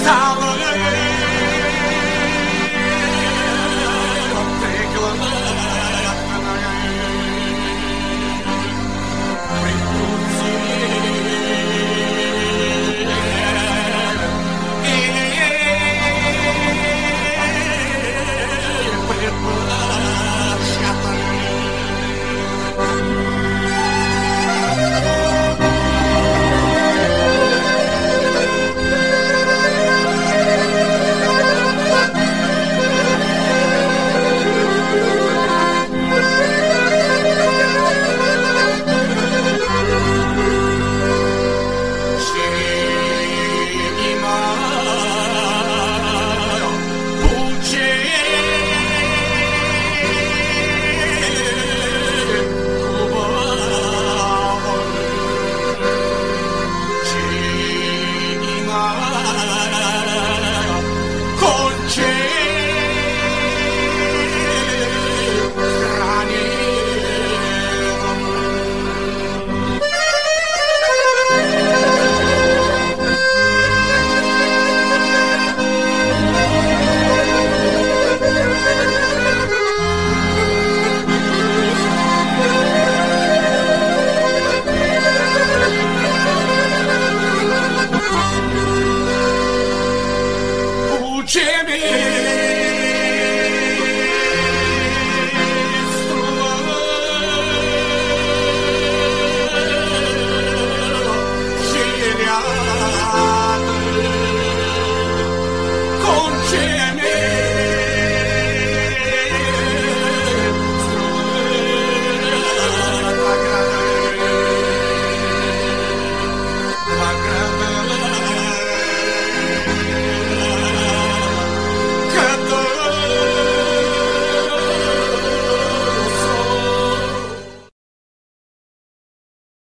Stop away.